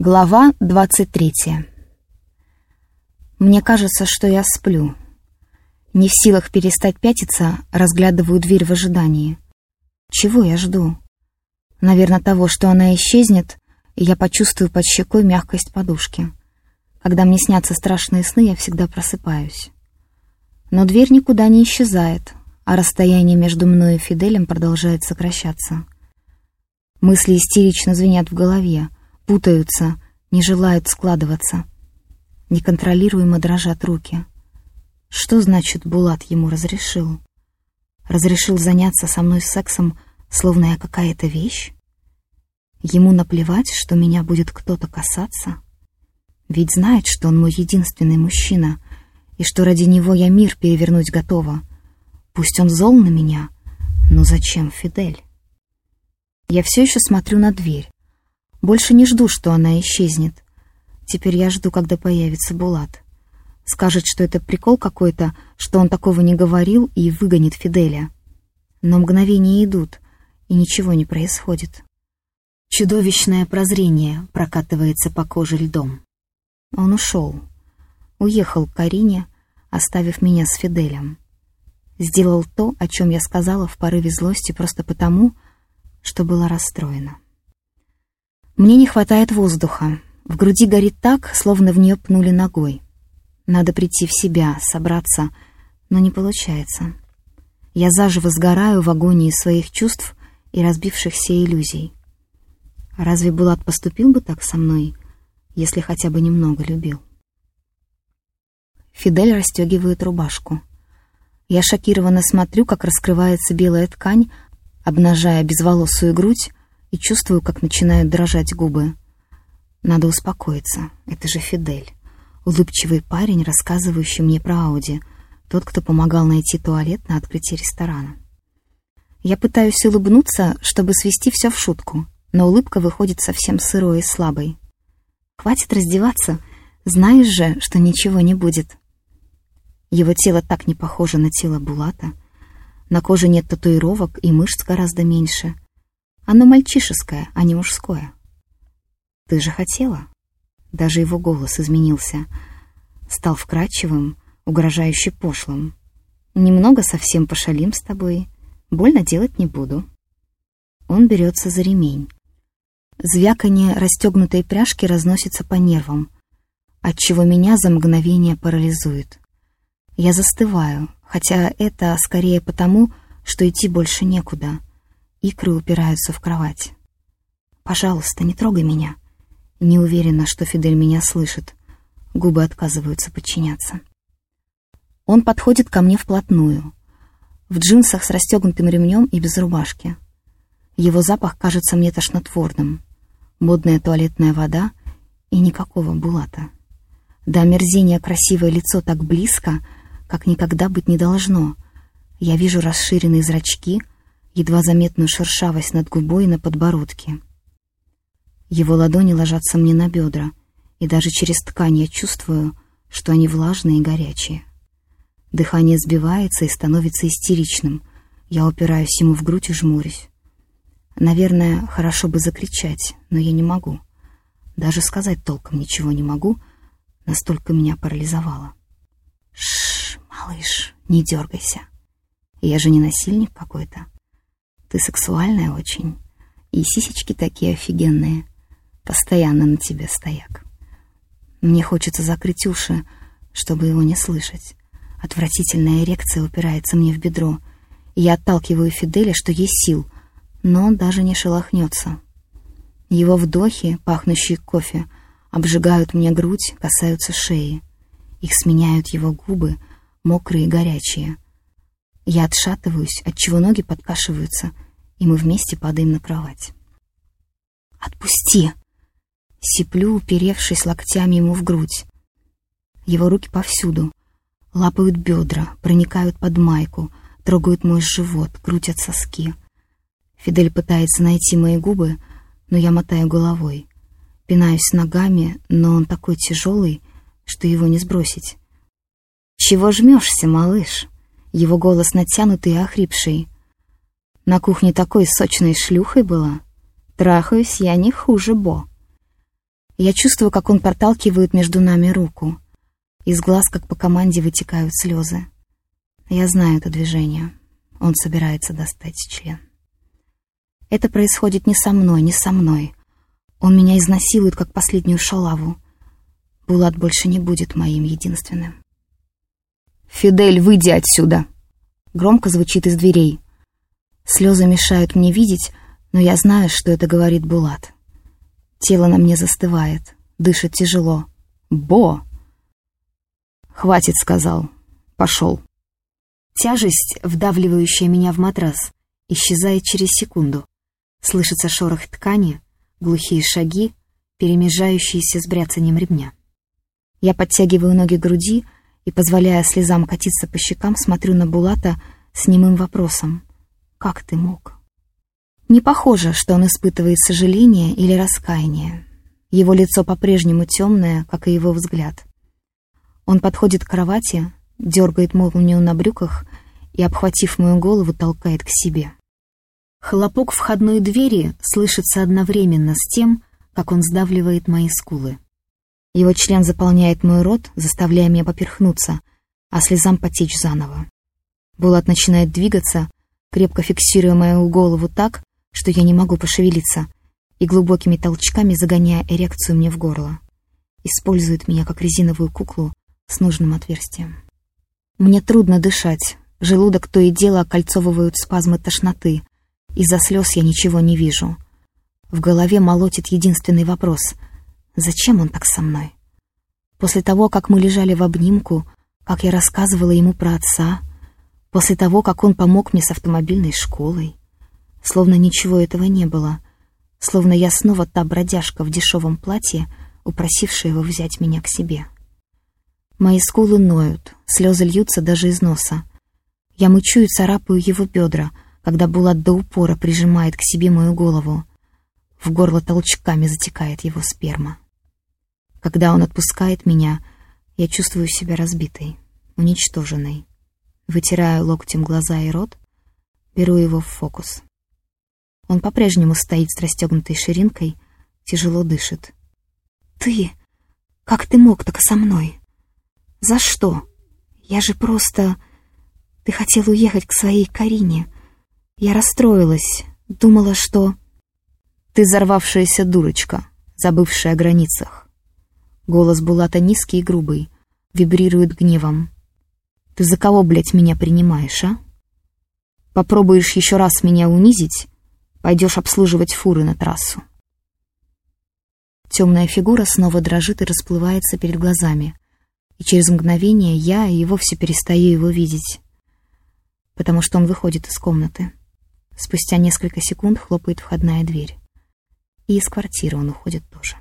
Глава 23 Мне кажется, что я сплю. Не в силах перестать пятиться, разглядываю дверь в ожидании. Чего я жду? Наверное, того, что она исчезнет, и я почувствую под щекой мягкость подушки. Когда мне снятся страшные сны, я всегда просыпаюсь. Но дверь никуда не исчезает, а расстояние между мной и Фиделем продолжает сокращаться. Мысли истерично звенят в голове, путаются, не желают складываться. Неконтролируемо дрожат руки. Что значит Булат ему разрешил? Разрешил заняться со мной сексом, словно я какая-то вещь? Ему наплевать, что меня будет кто-то касаться? Ведь знает, что он мой единственный мужчина, и что ради него я мир перевернуть готова. Пусть он зол на меня, но зачем Фидель? Я все еще смотрю на дверь. Больше не жду, что она исчезнет. Теперь я жду, когда появится Булат. Скажет, что это прикол какой-то, что он такого не говорил и выгонит Фиделя. Но мгновения идут, и ничего не происходит. Чудовищное прозрение прокатывается по коже льдом. Он ушел. Уехал к Карине, оставив меня с Фиделем. Сделал то, о чем я сказала в порыве злости просто потому, что была расстроена. Мне не хватает воздуха. В груди горит так, словно в нее пнули ногой. Надо прийти в себя, собраться, но не получается. Я заживо сгораю в агонии своих чувств и разбившихся иллюзий. Разве Булат поступил бы так со мной, если хотя бы немного любил? Фидель расстегивает рубашку. Я шокированно смотрю, как раскрывается белая ткань, обнажая безволосую грудь, и чувствую, как начинают дрожать губы. Надо успокоиться, это же Фидель. Улыбчивый парень, рассказывающий мне про Ауди, тот, кто помогал найти туалет на открытии ресторана. Я пытаюсь улыбнуться, чтобы свести все в шутку, но улыбка выходит совсем сырой и слабой. Хватит раздеваться, знаешь же, что ничего не будет. Его тело так не похоже на тело Булата — на коже нет татуировок и мышц гораздо меньше. Оно мальчишеское, а не мужское. Ты же хотела? Даже его голос изменился. Стал вкрадчивым, угрожающе пошлым. Немного совсем пошалим с тобой. Больно делать не буду. Он берется за ремень. Звяканье расстегнутой пряжки разносится по нервам, отчего меня за мгновение парализует. Я застываю, хотя это скорее потому, что идти больше некуда. Икры упираются в кровать. «Пожалуйста, не трогай меня». Не уверена, что Фидель меня слышит. Губы отказываются подчиняться. Он подходит ко мне вплотную. В джинсах с расстегнутым ремнем и без рубашки. Его запах кажется мне тошнотворным. Модная туалетная вода и никакого булата. До омерзения красивое лицо так близко — как никогда быть не должно. Я вижу расширенные зрачки, едва заметную шершавость над губой и на подбородке. Его ладони ложатся мне на бедра, и даже через ткань я чувствую, что они влажные и горячие. Дыхание сбивается и становится истеричным. Я упираюсь ему в грудь и жмурюсь. Наверное, хорошо бы закричать, но я не могу. Даже сказать толком ничего не могу, настолько меня парализовало. Шш, малыш, не дергайся. Я же не насильник какой-то. Ты сексуальная очень. И сисечки такие офигенные. Постоянно на тебе стояк. Мне хочется закрыть уши, чтобы его не слышать. Отвратительная эрекция упирается мне в бедро. И я отталкиваю Фиделя, что есть сил, но он даже не шелохнется. Его вдохи, пахнущие кофе, обжигают мне грудь, касаются шеи. Их сменяют его губы, мокрые и горячие. Я отшатываюсь, отчего ноги подкашиваются, и мы вместе падаем на кровать. «Отпусти!» Сиплю, уперевшись локтями ему в грудь. Его руки повсюду. Лапают бедра, проникают под майку, трогают мой живот, крутят соски. Фидель пытается найти мои губы, но я мотаю головой. Пинаюсь ногами, но он такой тяжелый, что его не сбросить. «Чего жмешься, малыш?» Его голос натянутый и охрипший. «На кухне такой сочной шлюхой была. Трахаюсь я не хуже Бо». Я чувствую, как он проталкивает между нами руку. Из глаз, как по команде, вытекают слезы. Я знаю это движение. Он собирается достать член. Это происходит не со мной, не со мной. Он меня изнасилует, как последнюю шалаву. Булат больше не будет моим единственным. «Фидель, выйди отсюда!» Громко звучит из дверей. Слезы мешают мне видеть, но я знаю, что это говорит Булат. Тело на мне застывает, дышит тяжело. «Бо!» «Хватит», — сказал. «Пошел». Тяжесть, вдавливающая меня в матрас, исчезает через секунду. Слышится шорох ткани, глухие шаги, перемежающиеся с бряцанием ремня. Я подтягиваю ноги к груди и, позволяя слезам катиться по щекам, смотрю на Булата с немым вопросом. «Как ты мог?» Не похоже, что он испытывает сожаление или раскаяние. Его лицо по-прежнему темное, как и его взгляд. Он подходит к кровати, дергает молнию на брюках и, обхватив мою голову, толкает к себе. Хлопок входной двери слышится одновременно с тем, как он сдавливает мои скулы. Его член заполняет мой рот, заставляя меня поперхнуться, а слезам потечь заново. Булат начинает двигаться, крепко фиксируя мою голову так, что я не могу пошевелиться, и глубокими толчками загоняя эрекцию мне в горло. Использует меня как резиновую куклу с нужным отверстием. Мне трудно дышать, желудок то и дело окольцовывают спазмы тошноты, из-за слез я ничего не вижу. В голове молотит единственный вопрос — Зачем он так со мной? После того, как мы лежали в обнимку, как я рассказывала ему про отца, после того, как он помог мне с автомобильной школой, словно ничего этого не было, словно я снова та бродяжка в дешевом платье, упросившая его взять меня к себе. Мои скулы ноют, слезы льются даже из носа. Я мычу и царапаю его бедра, когда Булат до упора прижимает к себе мою голову. В горло толчками затекает его сперма. Когда он отпускает меня, я чувствую себя разбитой, уничтоженной. Вытираю локтем глаза и рот, беру его в фокус. Он по-прежнему стоит с расстегнутой ширинкой, тяжело дышит. «Ты? Как ты мог так со мной? За что? Я же просто... Ты хотел уехать к своей Карине. Я расстроилась, думала, что...» «Ты взорвавшаяся дурочка, забывшая о границах. Голос Булата низкий и грубый, вибрирует гневом. «Ты за кого, блядь, меня принимаешь, а? Попробуешь еще раз меня унизить, пойдешь обслуживать фуры на трассу». Темная фигура снова дрожит и расплывается перед глазами, и через мгновение я и вовсе перестаю его видеть, потому что он выходит из комнаты. Спустя несколько секунд хлопает входная дверь. И из квартиры он уходит тоже.